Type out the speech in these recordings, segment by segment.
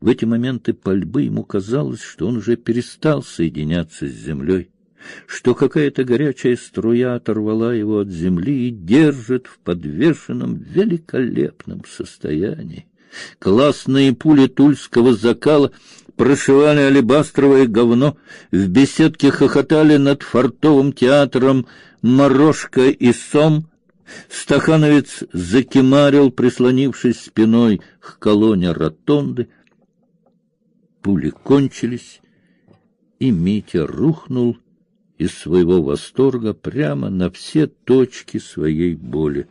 В эти моменты пальбы ему казалось, что он уже перестал соединяться с землей, что какая-то горячая струя оторвала его от земли и держит в подвешенном великолепном состоянии. Классные пули тульского закала прошивали алебастровое говно, в беседке хохотали над фортовым театром Морошка и Сом, Стахановец закимарил, прислонившись спиной к колонне ротонды. Пули кончились, и Митя рухнул из своего восторга прямо на все точки своей боли.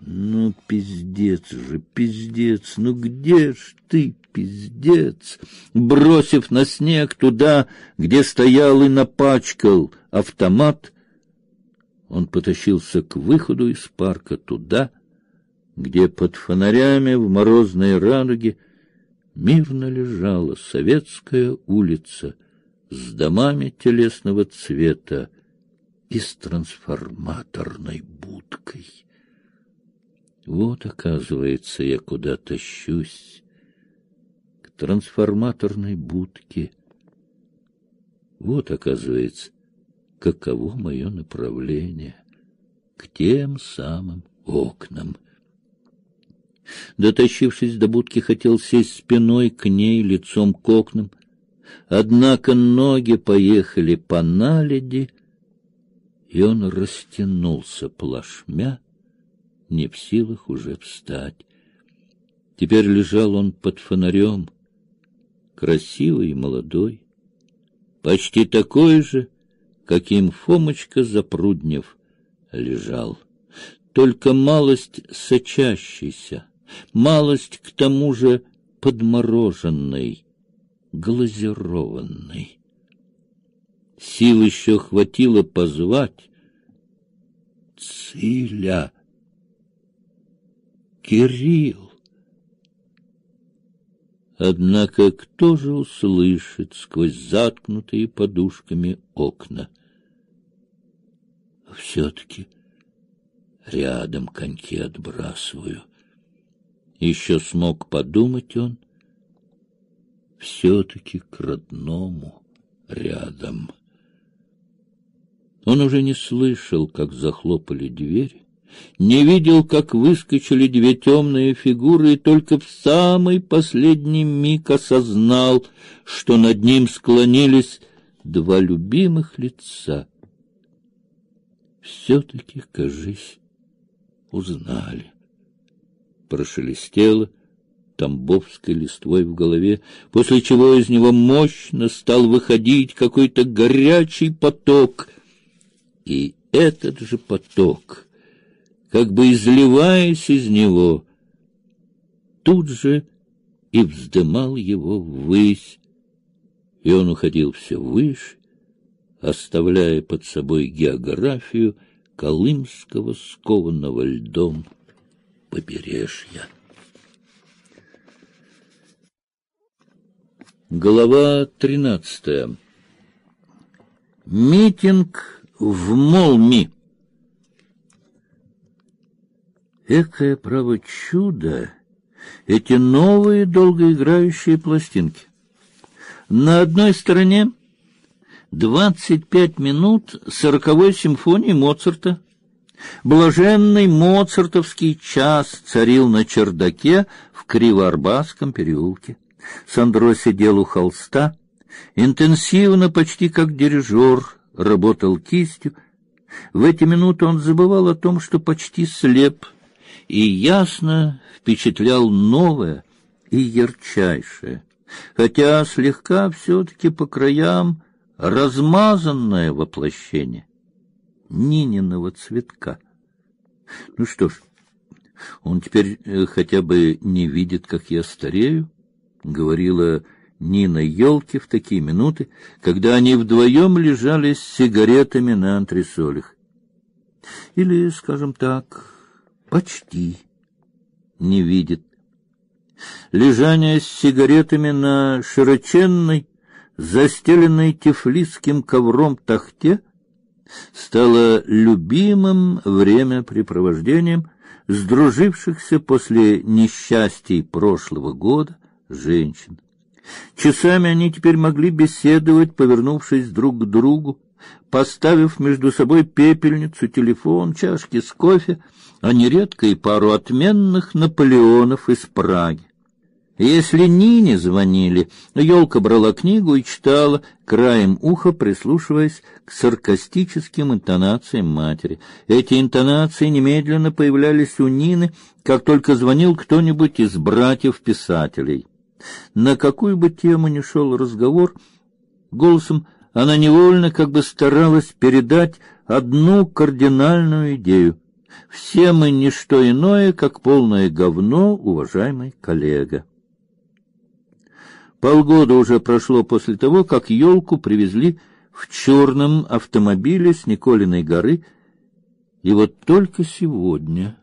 Ну, пиздец же, пиздец, ну где ж ты, пиздец? Бросив на снег туда, где стоял и напачкал автомат, он потащился к выходу из парка туда, где под фонарями в морозной радуге мирно лежала советская улица с домами телесного цвета и с трансформаторной будкой. Вот, оказывается, я куда тащусь, к трансформаторной будке. Вот, оказывается, каково мое направление к тем самым окнам. Дотащившись до будки, хотел сесть спиной к ней, лицом к окнам. Однако ноги поехали по наледи, и он растянулся плашмя, не в силах уже встать. Теперь лежал он под фонарем, красивый и молодой, почти такой же, каким Фомочка Запруднев лежал. Только малость сочащийся, малость к тому же подмороженный, глазированный. Сил еще хватило позвать Циля. Кирилл. Однако кто же услышит сквозь заткнутые подушками окна? все-таки рядом коньки отбрасываю. Еще смог подумать он, все-таки к родному рядом. Он уже не слышал, как захлопали двери, не видел, как выскочили две темные фигуры, и только в самый последний миг осознал, что над ним склонились два любимых лица — все-таки, кажись, узнали. Прошелестело тамбовской листвой в голове, после чего из него мощно стал выходить какой-то горячий поток. И этот же поток, как бы изливаясь из него, тут же и вздымал его ввысь, и он уходил все выше, оставляя под собой географию колымского скованного льдом побережья. Глава тринадцатая. Митинг в Молми. Экое право чудо, эти новые долгоиграющие пластинки. На одной стороне двадцать пять минут сороковой симфонии Моцарта. Блаженный моцартовский час царил на чердаке в Кривоарбатском переулке. Сандро сидел у холста, интенсивно, почти как дирижер, работал кистью. В эти минуты он забывал о том, что почти слеп, и ясно впечатлял новое и ярчайшее, хотя слегка все-таки по краям размазанное воплощение Нининого цветка. Ну что ж, он теперь э, хотя бы не видит, как я старею, говорила Нина Елки в такие минуты, когда они вдвоем лежали с сигаретами на антресолях. Или, скажем так, почти не видит. Лежание с сигаретами на широченной застеленной тифлисским ковром тахте, стало любимым времяпрепровождением сдружившихся после несчастий прошлого года женщин. Часами они теперь могли беседовать, повернувшись друг к другу, поставив между собой пепельницу, телефон, чашки с кофе, а нередко и пару отменных Наполеонов из Праги. Если Нине звонили, елка брала книгу и читала, краем уха прислушиваясь к саркастическим интонациям матери. Эти интонации немедленно появлялись у Нины, как только звонил кто-нибудь из братьев-писателей. На какую бы тему ни шел разговор, голосом она невольно как бы старалась передать одну кардинальную идею. Все мы не что иное, как полное говно, уважаемый коллега. Полгода уже прошло после того, как елку привезли в черном автомобиле с Николиной горы, и вот только сегодня,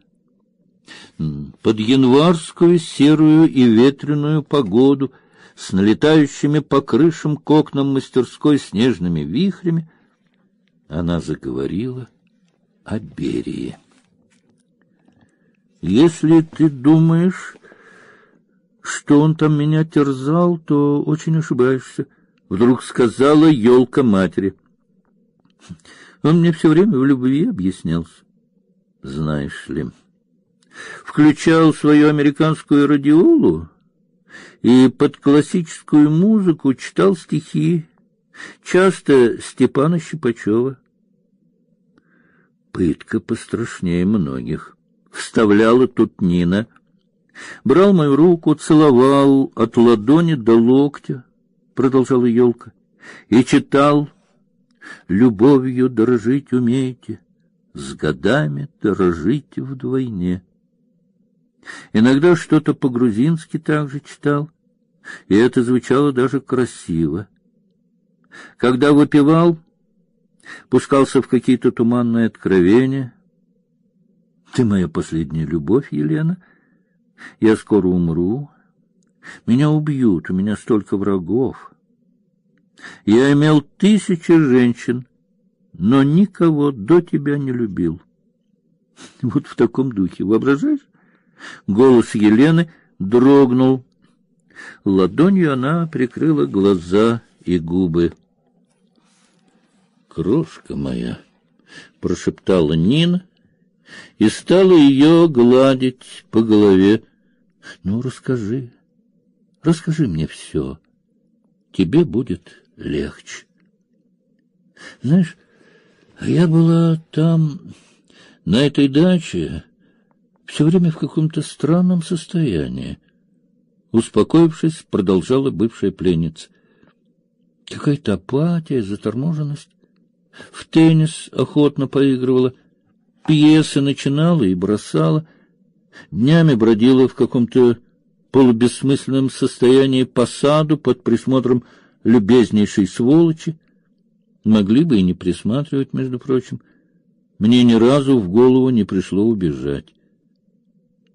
под январскую серую и ветреную погоду, с налетающими по крышам к окнам мастерской снежными вихрями, она заговорила о Берии. Если ты думаешь, что он там меня терзал, то очень ошибаешься, вдруг сказала елка матери. Он мне все время в любви объяснялся. Знаешь ли, включал свою американскую радиолу и под классическую музыку читал стихи, часто Степана Щипачева. Пытка пострашнее многих. Вставляла тут Нина брал мою руку, целовал от ладони до локтя, продолжала елка, и читал: "Любовью дорожить умеете, с годами дорожите вдвойне". Иногда что-то по-грузински также читал, и это звучало даже красиво. Когда выпивал, пускался в какие-то туманные откровения. Ты моя последняя любовь, Елена, я скоро умру. Меня убьют, у меня столько врагов. Я имел тысячи женщин, но никого до тебя не любил. Вот в таком духе, воображаешь? Голос Елены дрогнул. Ладонью она прикрыла глаза и губы. Крошка моя, прошептала Нина и стала ее гладить по голове. Ну, расскажи, расскажи мне все. Тебе будет легче. Знаешь, я была там, на этой даче, все время в каком-то странном состоянии. Успокоившись, продолжала бывшая пленница. Какая-то апатия, заторможенность. В теннис охотно поигрывала, пьесы начинала и бросала, днями бродила в каком-то полубессмысленном состоянии по саду под присмотром любезнейшей сволочи. Могли бы и не присматривать, между прочим. Мне ни разу в голову не пришло убежать.